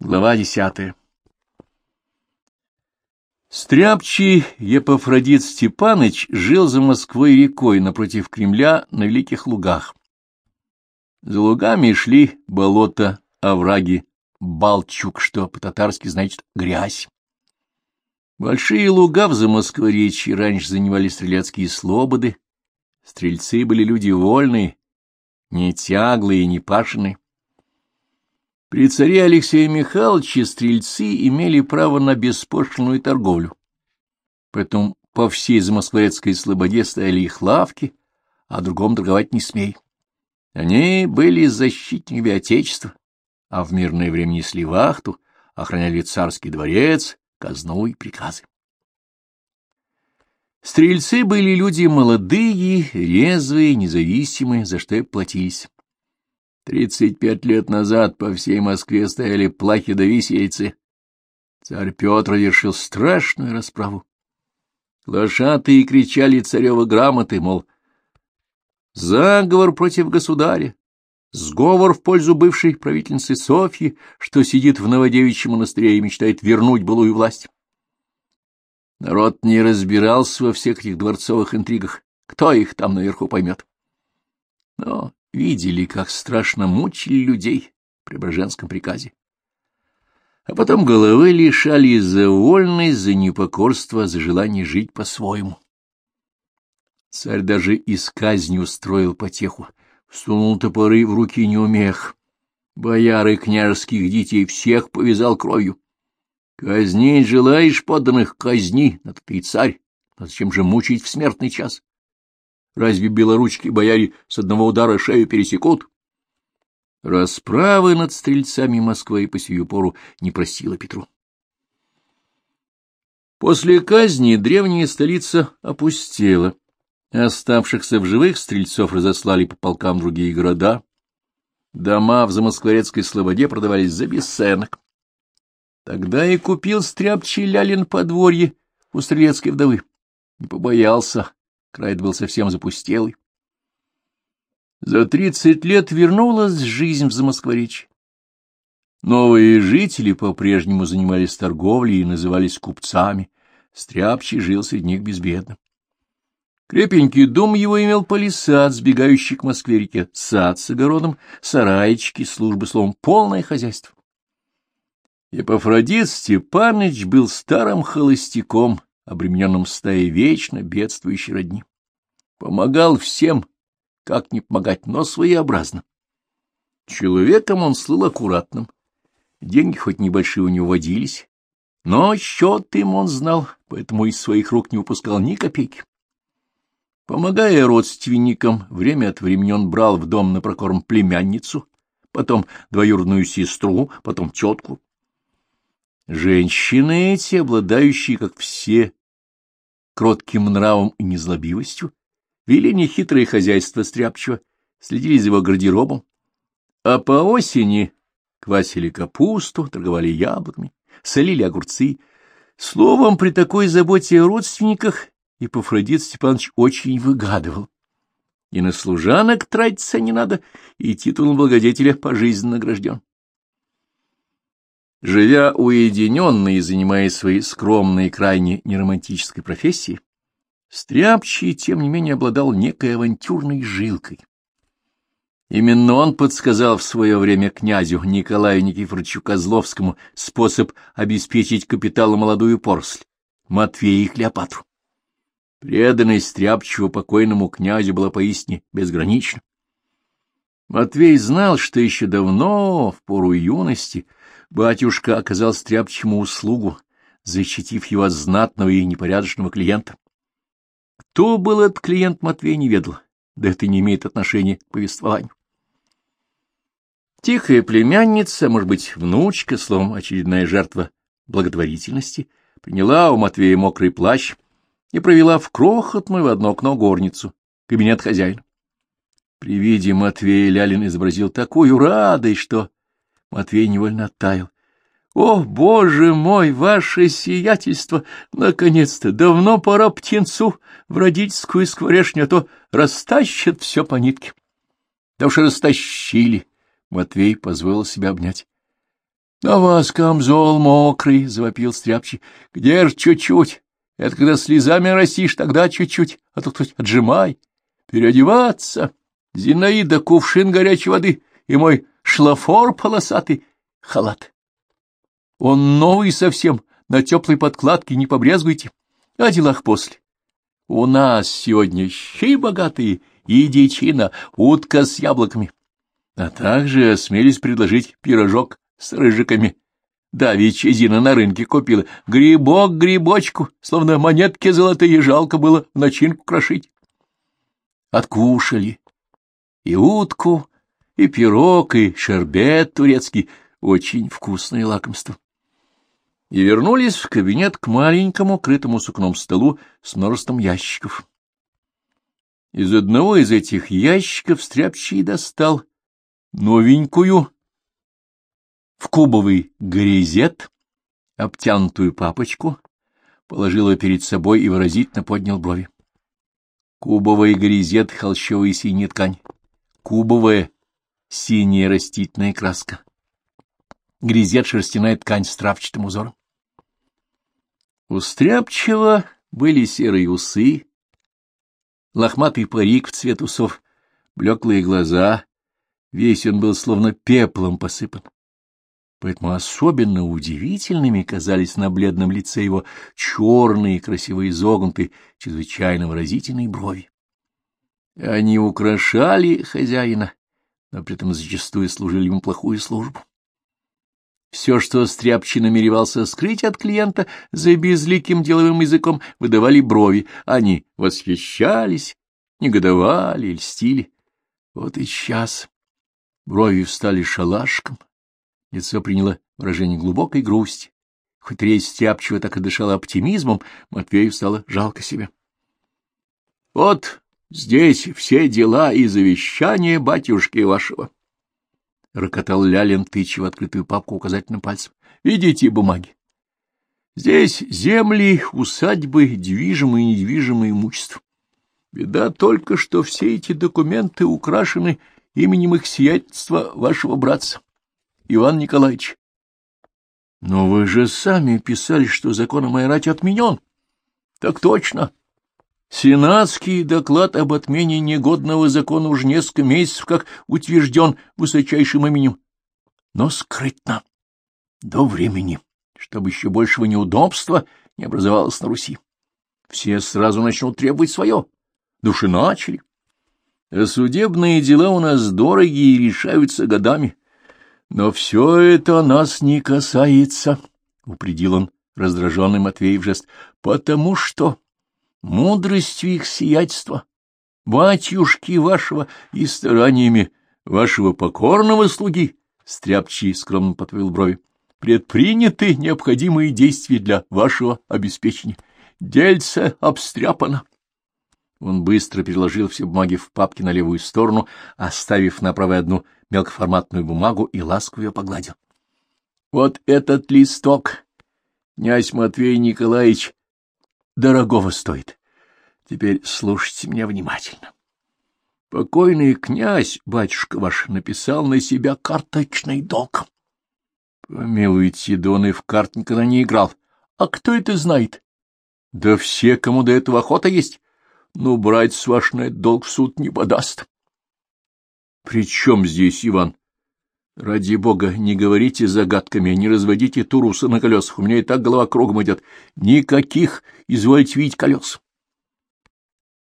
Глава десятая Стряпчий Епофродит Степаныч жил за Москвой рекой напротив Кремля на Великих Лугах. За лугами шли болота, овраги, балчук, что по-татарски значит грязь. Большие луга в Замоскворечье раньше занимали стрелецкие слободы. Стрельцы были люди вольные, не тяглые и не пашеные. При царе Алексея Михайловича стрельцы имели право на беспошлинную торговлю. Поэтому по всей Замоскворецкой слободе стояли их лавки, а другом торговать не смей. Они были защитниками Отечества, а в мирное время несли вахту, охраняли царский дворец, казну и приказы. Стрельцы были люди молодые, резвые, независимые, за что и платились. Тридцать пять лет назад по всей Москве стояли плахи да висельцы. Царь Петр вершил страшную расправу. Лошатые кричали царевы грамоты, мол, заговор против государя, сговор в пользу бывшей правительницы Софьи, что сидит в Новодевичьем монастыре и мечтает вернуть былую власть. Народ не разбирался во всех этих дворцовых интригах, кто их там наверху поймет. Но видели, как страшно мучили людей при Броженском приказе. А потом головы лишали за вольность, за непокорство, за желание жить по-своему. Царь даже из казни устроил потеху, сунул топоры в руки неумех. Бояры княжеских детей всех повязал кровью. Казнить желаешь подданных — казни, на ты царь, но зачем же мучить в смертный час? Разве белоручки бояре с одного удара шею пересекут? Расправы над стрельцами Москва и по сию пору не просила Петру. После казни древняя столица опустела. Оставшихся в живых стрельцов разослали по полкам другие города. Дома в Замоскворецкой слободе продавались за бесценок. Тогда и купил стряпчий Лялин подворье у стрелецкой вдовы. Не побоялся, край был совсем запустелый. За тридцать лет вернулась жизнь в Замоскворечье. Новые жители по-прежнему занимались торговлей и назывались купцами. Стряпчий жил среди них безбедно. Крепенький дом его имел палисад, сбегающий к Москве-реке, сад с огородом, сарайчики, службы, словом, полное хозяйство. Епофродит Степаныч был старым холостяком, обремененным стаей вечно бедствующей родни. Помогал всем, как не помогать, но своеобразно. Человеком он слыл аккуратным. Деньги хоть небольшие у него водились, но счет им он знал, поэтому из своих рук не упускал ни копейки. Помогая родственникам, время от времени он брал в дом на прокорм племянницу, потом двоюродную сестру, потом тетку. Женщины эти, обладающие, как все, кротким нравом и незлобивостью, вели нехитрое хозяйство стряпчего, следили за его гардеробом, а по осени квасили капусту, торговали яблоками, солили огурцы. Словом, при такой заботе о родственниках и Пафродит Степанович очень выгадывал. И на служанок тратиться не надо, и титул благодетеля пожизненно награжден. Живя уединенно и занимаясь своей скромной и крайне неромантической профессией, Стряпчий, тем не менее, обладал некой авантюрной жилкой. Именно он подсказал в свое время князю Николаю Никифоровичу Козловскому способ обеспечить капиталу молодую поросль — Матвея и Клеопатру. Преданность Стряпчего покойному князю была поистине безгранична. Матвей знал, что еще давно, в пору юности, батюшка оказал Стряпчему услугу, защитив его от знатного и непорядочного клиента. Кто был этот клиент, Матвей не ведал, да это не имеет отношения к повествованию. Тихая племянница, может быть, внучка, словом, очередная жертва благотворительности, приняла у Матвея мокрый плащ, и провела в крохотную в одно окно горницу, кабинет хозяина. При виде Матвея Лялин изобразил такую радость, что Матвей невольно оттаял. — О, боже мой, ваше сиятельство! Наконец-то! Давно пора птенцу в родительскую скворечню, а то растащат все по нитке. Да уж растащили. Матвей позволил себя обнять. — На вас камзол мокрый, — завопил стряпчий. — Где ж чуть-чуть? Это когда слезами растишь, тогда чуть-чуть, а то хоть отжимай. Переодеваться. Зинаида, кувшин горячей воды и мой шлафор полосатый халат. Он новый совсем, на теплой подкладке не побрезгуйте. О делах после. У нас сегодня щи богатые и дичина, утка с яблоками. А также осмелись предложить пирожок с рыжиками. Давича Зина на рынке купила. Грибок грибочку, словно монетки золотые, жалко было начинку крошить. Откушали. И утку, и пирог, и шербет турецкий. Очень вкусное лакомство. И вернулись в кабинет к маленькому крытому сукном столу с множеством ящиков. Из одного из этих ящиков стряпчий достал новенькую в кубовый горизет, обтянутую папочку, положил ее перед собой и выразительно поднял брови. Кубовый горизет — холщовая синяя ткань. Кубовая — синяя растительная краска. Грязет — шерстяная ткань с травчатым узором. У Стряпчего были серые усы, лохматый парик в цвет усов, блеклые глаза. Весь он был словно пеплом посыпан. Поэтому особенно удивительными казались на бледном лице его черные, красиво изогнутые, чрезвычайно выразительные брови. Они украшали хозяина, но при этом зачастую служили ему плохую службу. Все, что Стряпчий намеревался скрыть от клиента за безликим деловым языком, выдавали брови. Они восхищались, негодовали, льстили. Вот и сейчас брови встали шалашком, лицо приняло выражение глубокой грусти. Хоть речь Стряпчего так и дышала оптимизмом, Матвею стало жалко себя. — Вот здесь все дела и завещания батюшки вашего. — рокотал Лялин, тыча в открытую папку указательным пальцем. — Видите бумаги? Здесь земли, усадьбы, движимое и недвижимое имущество. Беда только, что все эти документы украшены именем их сиятельства вашего братца, Иван Николаевич. Но вы же сами писали, что закон о майорате отменен. Так точно. Сенатский доклад об отмене негодного закона уже несколько месяцев как утвержден высочайшим именем, но скрытно, до времени, чтобы еще большего неудобства не образовалось на Руси. Все сразу начнут требовать свое. Души начали. А судебные дела у нас дорогие и решаются годами. Но все это нас не касается, — упредил он раздраженный Матвеев жест, — потому что мудростью их сиятельства, батюшки вашего и стараниями вашего покорного слуги, стряпчий скромно потвоил брови, предприняты необходимые действия для вашего обеспечения. Дельце обстряпано. Он быстро переложил все бумаги в папки на левую сторону, оставив на правой одну мелкоформатную бумагу и ласково ее погладил. — Вот этот листок, князь Матвей Николаевич, дорогого стоит. Теперь слушайте меня внимательно. Покойный князь, батюшка ваш, написал на себя карточный долг. Помилуйте, Дон и в карт никогда не играл. А кто это знает? Да все, кому до этого охота есть. Ну, брать с ваш на этот долг в суд не подаст. При чем здесь Иван? Ради бога, не говорите загадками, не разводите туруса на колесах, у меня и так голова кругом идет. Никаких, извольте видеть, колес.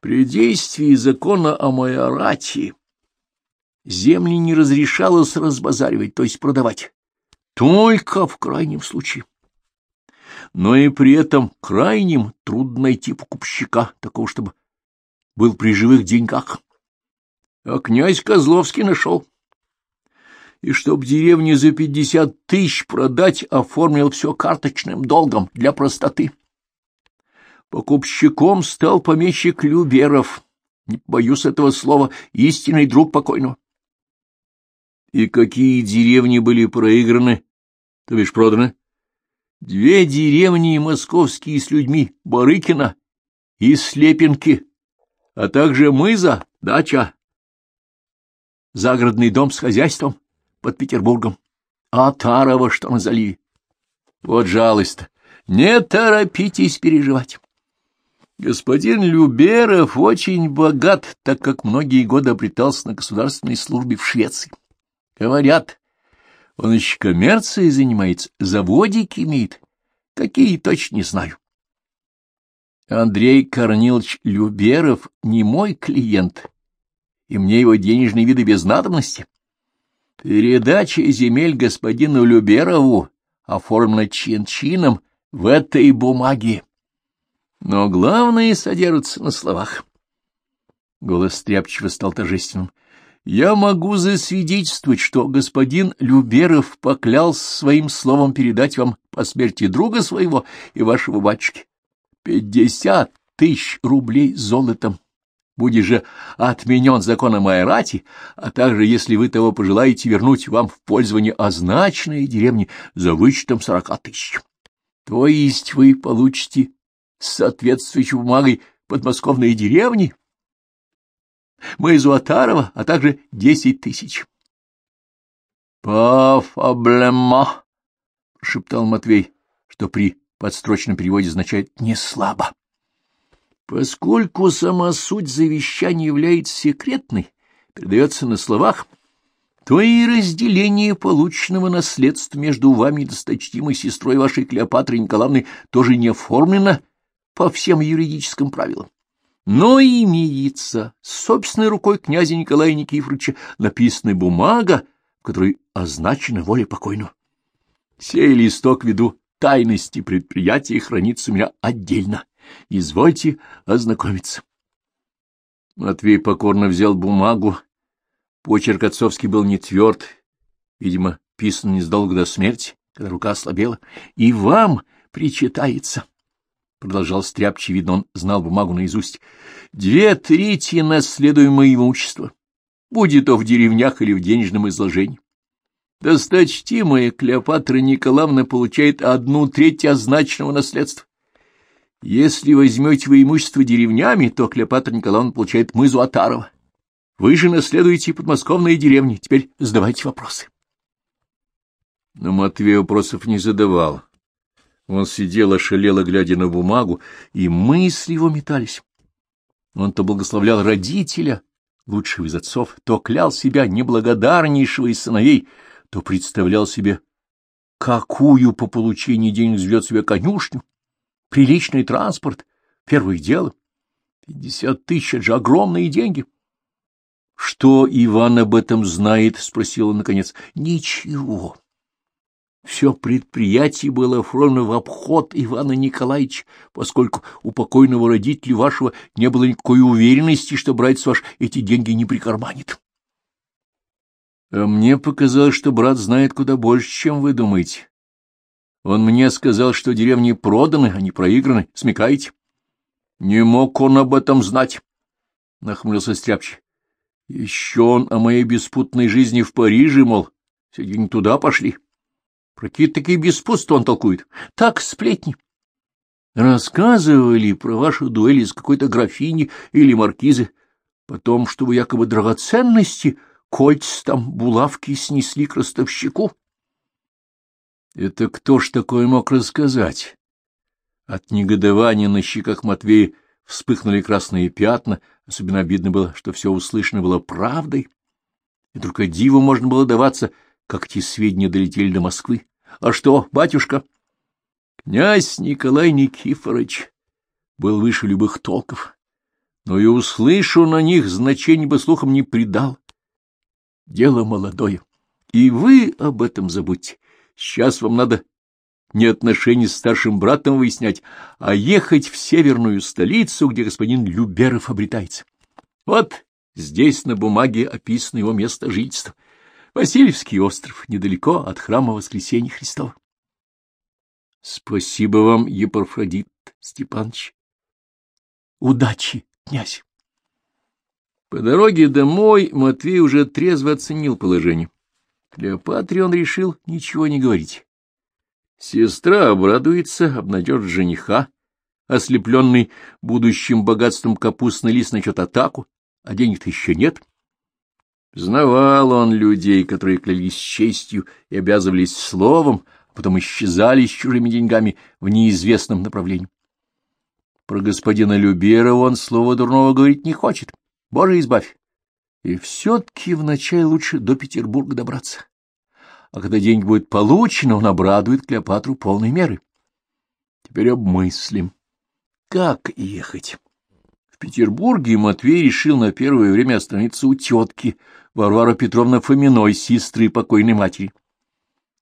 При действии закона о майорате земли не разрешалось разбазаривать, то есть продавать, только в крайнем случае. Но и при этом крайним трудно найти покупщика, такого, чтобы был при живых деньгах. А князь Козловский нашел и чтоб деревне за пятьдесят тысяч продать, оформил все карточным долгом для простоты. Покупщиком стал помещик Люберов, не боюсь этого слова, истинный друг покойного. И какие деревни были проиграны, то бишь проданы? Две деревни московские с людьми, Барыкина и Слепинки, а также Мыза, дача, загородный дом с хозяйством под Петербургом. а Тарова что на заливе. Вот жалость-то. Не торопитесь переживать. Господин Люберов очень богат, так как многие годы обретался на государственной службе в Швеции. Говорят, он еще коммерцией занимается, заводики имеет. Какие, точно не знаю. Андрей Корнилович Люберов не мой клиент, и мне его денежные виды без надобности. Передача земель господину Люберову оформлена чин-чином в этой бумаге. Но главное содержится на словах. Голос тряпчиво стал торжественным. Я могу засвидетельствовать, что господин Люберов поклялся своим словом передать вам по смерти друга своего и вашего батюшки пятьдесят тысяч рублей золотом. Будешь же отменен законом Айрати, а также, если вы того пожелаете, вернуть вам в пользование означенные деревни за вычетом сорока тысяч. То есть вы получите с соответствующей бумагой подмосковные деревни, мы из Уатарова, а также десять тысяч. — По-фаблема, — шептал Матвей, что при подстрочном переводе означает «не слабо». Поскольку сама суть завещания является секретной, передается на словах, то и разделение полученного наследства между вами и досточтимой сестрой вашей Клеопатры Николаевны тоже не оформлено по всем юридическим правилам но имеется собственной рукой князя Николая Никифоровича написанная бумага, в которой означена воля покойного. Сей листок ввиду тайности предприятия хранится у меня отдельно. Извольте ознакомиться. Матвей покорно взял бумагу. Почерк отцовский был не тверд, видимо, писан незадолго до смерти, когда рука ослабела. И вам причитается — продолжал Стряпчий, видно, он знал бумагу наизусть, — две трети наследуемого имущества, будет то в деревнях или в денежном изложении. Досточтимая Клеопатра Николаевна получает одну треть означенного наследства. Если возьмете вы имущество деревнями, то Клеопатра Николаевна получает мызу Атарова. Вы же наследуете подмосковные деревни. Теперь задавайте вопросы. Но Матвей вопросов не задавал. Он сидел, ошалело, глядя на бумагу, и мысли его метались. Он то благословлял родителя, лучшего из отцов, то клял себя неблагодарнейшего из сыновей, то представлял себе, какую по получении денег звет себе конюшню, приличный транспорт, первое дело. Пятьдесят тысяч — это же огромные деньги. — Что Иван об этом знает? — спросил он наконец. — Ничего. Все предприятие было оформлено в обход Ивана Николаевича, поскольку у покойного родителя вашего не было никакой уверенности, что братец ваш эти деньги не прикарманит. А мне показалось, что брат знает куда больше, чем вы думаете. Он мне сказал, что деревни проданы, а не проиграны. Смекаете? Не мог он об этом знать, — нахмурился Стряпчий. Еще он о моей беспутной жизни в Париже, мол, деньги туда пошли. Про какие такие беспутства он толкует? Так, сплетни. Рассказывали про вашу дуэли с какой-то графиней или маркизы, потом, что вы якобы драгоценности, кольца там, булавки снесли к ростовщику. Это кто ж такое мог рассказать? От негодования на щеках Матвея вспыхнули красные пятна, особенно обидно было, что все услышано было правдой, и только диву можно было даваться — как эти сведения долетели до Москвы. А что, батюшка? Князь Николай Никифорович был выше любых толков, но и услышу на них значение бы слухом не придал. Дело молодое, и вы об этом забудьте. Сейчас вам надо не отношения с старшим братом выяснять, а ехать в северную столицу, где господин Люберов обретается. Вот здесь на бумаге описано его место жительства. Васильевский остров, недалеко от храма Воскресения Христова. — Спасибо вам, Епарфродит Степанович. — Удачи, князь! По дороге домой Матвей уже трезво оценил положение. Клеопатре он решил ничего не говорить. Сестра обрадуется, обнадежит жениха, ослепленный будущим богатством капустный лист начнет атаку, а денег-то еще нет. Знавал он людей, которые клялись честью и обязывались словом, а потом исчезали с чужими деньгами в неизвестном направлении. Про господина Люберова он слова дурного говорить не хочет. Боже, избавь! И все-таки вначале лучше до Петербурга добраться. А когда деньги будут получены, он обрадует Клеопатру полной меры. Теперь обмыслим. Как ехать? В Петербурге Матвей решил на первое время остановиться у тетки Варвары Петровны Фоминой, сестры покойной матери.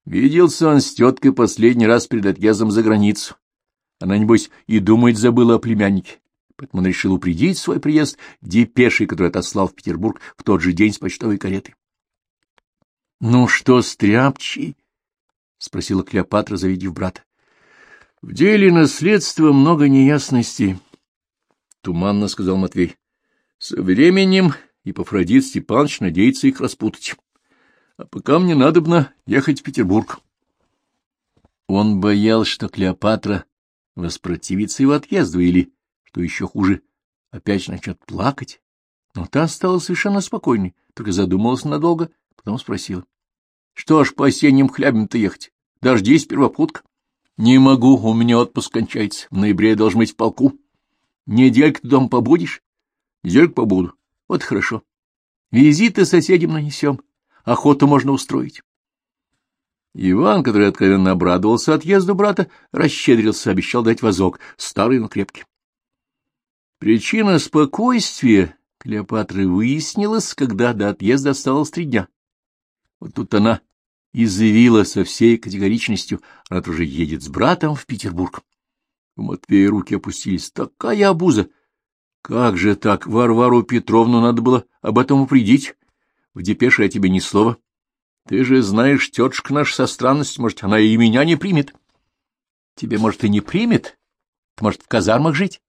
Виделся он с теткой последний раз перед отъездом за границу. Она, небось, и думать забыла о племяннике, поэтому он решил упредить свой приезд депешей, который отослал в Петербург в тот же день с почтовой кареты. — Ну что, стряпчий? — спросила Клеопатра, завидев брата. — В деле наследства много неясностей, — туманно сказал Матвей. — Со временем Ипофродит Степанович надеется их распутать. А пока мне надобно ехать в Петербург. Он боялся, что Клеопатра воспротивится его отъезду или, что еще хуже, опять начнет плакать. Но та стала совершенно спокойной, только задумалась надолго, потом спросила. — Что ж по осенним хлябям-то ехать? Дождись, первопутка. — Не могу, у меня отпуск кончается. В ноябре я должен быть в полку. Недельку ты дома побудешь? Недельку побуду. Вот хорошо. Визиты соседям нанесем. Охоту можно устроить. Иван, который откровенно обрадовался отъезду брата, расщедрился, обещал дать вазок, старый, но крепкий. Причина спокойствия Клеопатры выяснилась, когда до отъезда осталось три дня. Вот тут она и заявила со всей категоричностью, она тоже едет с братом в Петербург. У Матвея руки опустились. Такая обуза! Как же так? Варвару Петровну надо было об этом упредить. В депеше я тебе ни слова. Ты же знаешь, тетушка наша со странностью, может, она и меня не примет. Тебе, может, и не примет? Ты, может, в казармах жить?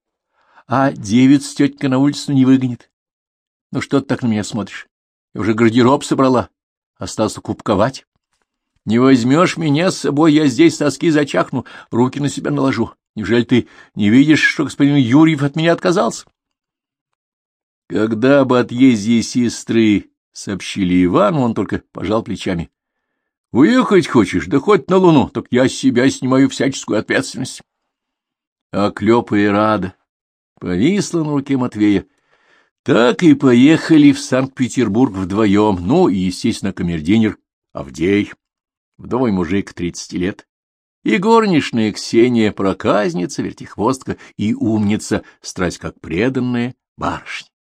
А девиц тетка на улицу не выгонит. Ну что ты так на меня смотришь? Я уже гардероб собрала. Остался купковать. Не возьмешь меня с собой, я здесь тоски зачахну, руки на себя наложу. Неужели ты не видишь, что господин Юрьев от меня отказался? Когда об отъезде сестры — сообщили Ивану, он только пожал плечами. — Уехать хочешь? Да хоть на Луну, так я с себя снимаю всяческую ответственность. А Клёпа и Рада повисла на руке Матвея. Так и поехали в Санкт-Петербург вдвоем, ну и, естественно, камердинер Авдей, вдовый мужик тридцати лет, и горничная Ксения, проказница, вертихвостка и умница, страсть как преданная барышня.